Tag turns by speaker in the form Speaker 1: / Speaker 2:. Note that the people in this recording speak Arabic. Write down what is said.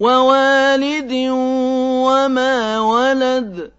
Speaker 1: وَوَالِدٍ وَمَا وَلَدَ